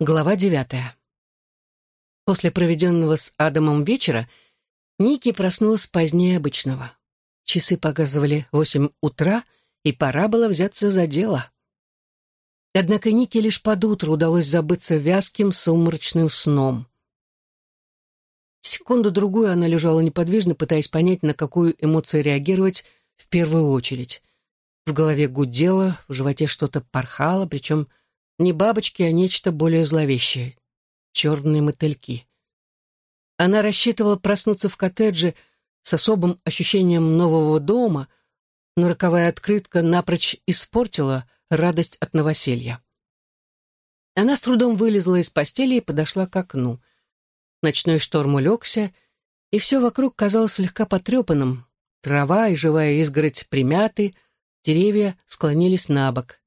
Глава девятая. После проведенного с Адамом вечера Ники проснулась позднее обычного. Часы показывали восемь утра, и пора было взяться за дело. Однако Нике лишь под утро удалось забыться вязким сумрачным сном. Секунду-другую она лежала неподвижно, пытаясь понять, на какую эмоцию реагировать в первую очередь. В голове гудело, в животе что-то порхало, причем не бабочки, а нечто более зловещее. Черные мотыльки. Она рассчитывала проснуться в коттедже с особым ощущением нового дома, но роковая открытка напрочь испортила радость от новоселья. Она с трудом вылезла из постели и подошла к окну. Ночной шторм улегся, и все вокруг казалось слегка потрепанным. Трава и живая изгородь примяты, деревья склонились на бок.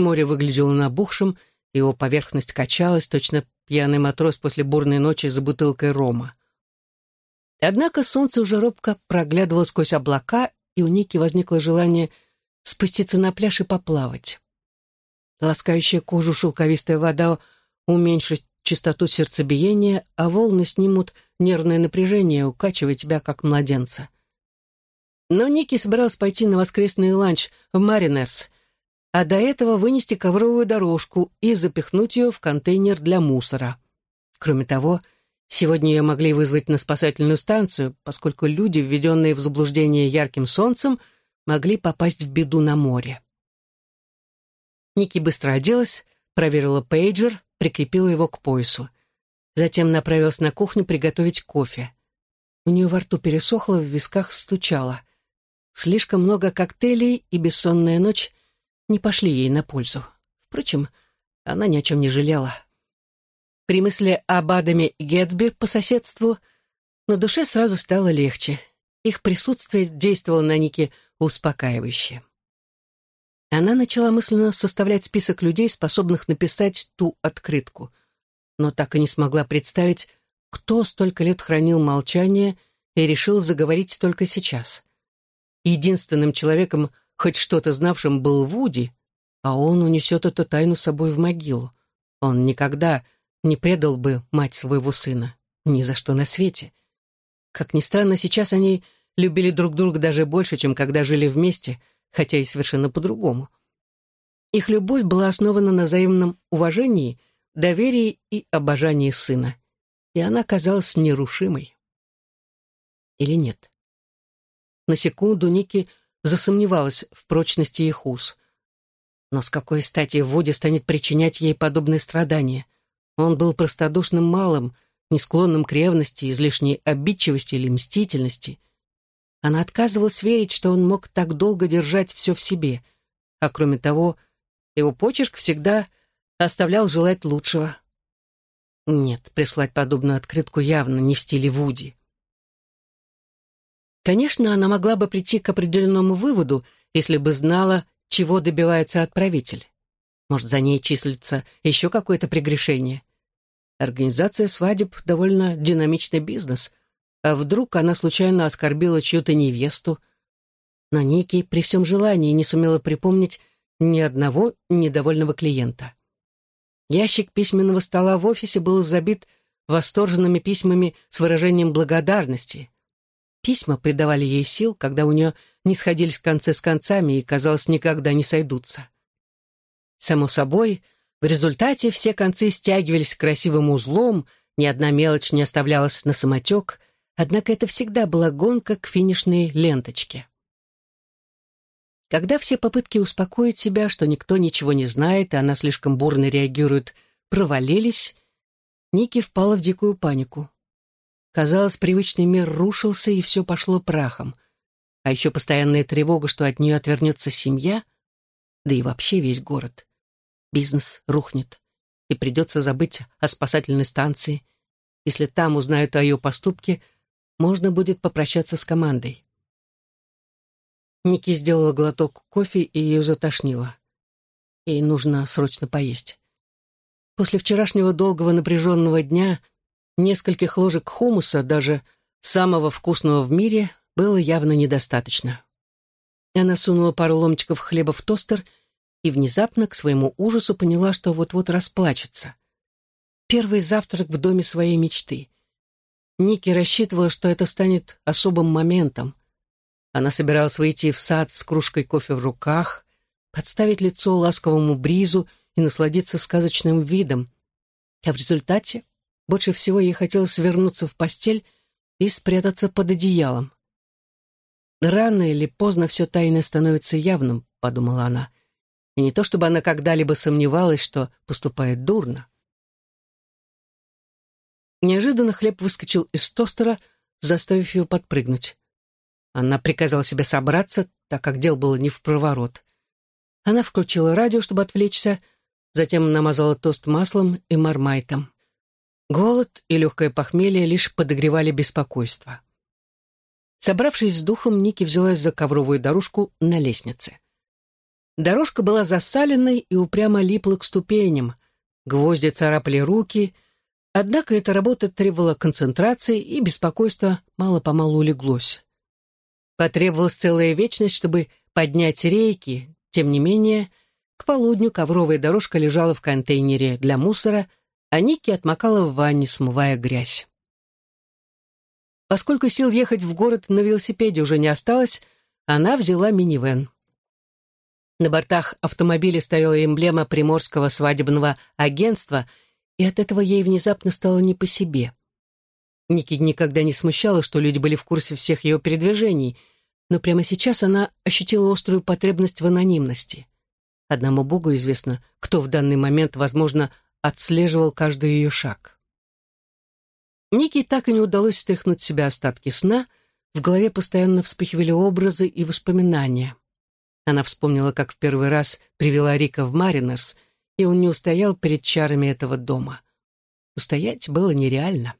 Море выглядело набухшим, его поверхность качалась, точно пьяный матрос после бурной ночи за бутылкой рома. Однако солнце уже робко проглядывало сквозь облака, и у Ники возникло желание спуститься на пляж и поплавать. Ласкающая кожу шелковистая вода уменьшит частоту сердцебиения, а волны снимут нервное напряжение, укачивая тебя, как младенца. Но Ники собиралась пойти на воскресный ланч в Маринерс, а до этого вынести ковровую дорожку и запихнуть ее в контейнер для мусора. Кроме того, сегодня ее могли вызвать на спасательную станцию, поскольку люди, введенные в заблуждение ярким солнцем, могли попасть в беду на море. Ники быстро оделась, проверила пейджер, прикрепила его к поясу. Затем направилась на кухню приготовить кофе. У нее во рту пересохло, в висках стучало. Слишком много коктейлей и бессонная ночь не пошли ей на пользу. Впрочем, она ни о чем не жалела. При мысли об Адаме Гетсби по соседству на душе сразу стало легче. Их присутствие действовало на Ники успокаивающе. Она начала мысленно составлять список людей, способных написать ту открытку, но так и не смогла представить, кто столько лет хранил молчание и решил заговорить только сейчас. Единственным человеком, Хоть что-то знавшим был Вуди, а он унесет эту тайну с собой в могилу. Он никогда не предал бы мать своего сына. Ни за что на свете. Как ни странно, сейчас они любили друг друга даже больше, чем когда жили вместе, хотя и совершенно по-другому. Их любовь была основана на взаимном уважении, доверии и обожании сына. И она казалась нерушимой. Или нет? На секунду Ники засомневалась в прочности их уз. Но с какой стати Вуди станет причинять ей подобные страдания? Он был простодушным малым, не склонным к ревности, излишней обидчивости или мстительности. Она отказывалась верить, что он мог так долго держать все в себе. А кроме того, его почерк всегда оставлял желать лучшего. Нет, прислать подобную открытку явно не в стиле Вуди. Конечно, она могла бы прийти к определенному выводу, если бы знала, чего добивается отправитель. Может, за ней числится еще какое-то прегрешение. Организация свадеб — довольно динамичный бизнес. А вдруг она случайно оскорбила чью-то невесту? Но Ники при всем желании не сумела припомнить ни одного недовольного клиента. Ящик письменного стола в офисе был забит восторженными письмами с выражением благодарности. Письма придавали ей сил, когда у нее не сходились концы с концами и, казалось, никогда не сойдутся. Само собой, в результате все концы стягивались красивым узлом, ни одна мелочь не оставлялась на самотек, однако это всегда была гонка к финишной ленточке. Когда все попытки успокоить себя, что никто ничего не знает, и она слишком бурно реагирует, провалились, Ники впала в дикую панику. Казалось, привычный мир рушился, и все пошло прахом. А еще постоянная тревога, что от нее отвернется семья, да и вообще весь город. Бизнес рухнет, и придется забыть о спасательной станции. Если там узнают о ее поступке, можно будет попрощаться с командой. Ники сделала глоток кофе, и ее затошнило. Ей нужно срочно поесть. После вчерашнего долгого напряженного дня Нескольких ложек хумуса, даже самого вкусного в мире, было явно недостаточно. Она сунула пару ломтиков хлеба в тостер и внезапно, к своему ужасу, поняла, что вот-вот расплачется. первый завтрак в доме своей мечты. Ники рассчитывала, что это станет особым моментом. Она собиралась выйти в сад с кружкой кофе в руках, подставить лицо ласковому бризу и насладиться сказочным видом. А в результате больше всего ей хотелось вернуться в постель и спрятаться под одеялом. «Рано или поздно все тайное становится явным», — подумала она. И не то чтобы она когда-либо сомневалась, что поступает дурно. Неожиданно хлеб выскочил из тостера, заставив ее подпрыгнуть. Она приказала себе собраться, так как дел было не в проворот. Она включила радио, чтобы отвлечься, затем намазала тост маслом и мармайтом. Голод и легкое похмелье лишь подогревали беспокойство. Собравшись с духом, Ники взялась за ковровую дорожку на лестнице. Дорожка была засаленной и упрямо липла к ступеням. Гвозди царапали руки — Однако эта работа требовала концентрации, и беспокойство мало-помалу улеглось. Потребовалась целая вечность, чтобы поднять рейки. Тем не менее, к полудню ковровая дорожка лежала в контейнере для мусора, а Ники отмокала в ванне, смывая грязь. Поскольку сил ехать в город на велосипеде уже не осталось, она взяла минивэн. На бортах автомобиля стояла эмблема Приморского свадебного агентства — и от этого ей внезапно стало не по себе. Ники никогда не смущала, что люди были в курсе всех ее передвижений, но прямо сейчас она ощутила острую потребность в анонимности. Одному Богу известно, кто в данный момент, возможно, отслеживал каждый ее шаг. Ники так и не удалось стряхнуть себя остатки сна, в голове постоянно вспыхивали образы и воспоминания. Она вспомнила, как в первый раз привела Рика в Маринерс — и он не устоял перед чарами этого дома. Устоять было нереально.